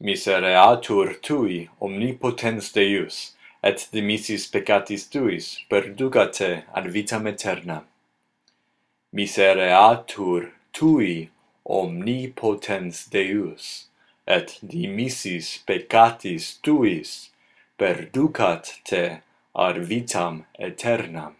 misereatur tui omnipotens Deus, et dimissis peccatis tuis, perducate ad vitam aeternam. Misereatur tui omnipotens Deus, et dimissis peccatis tuis, perducat te ad vitam aeternam.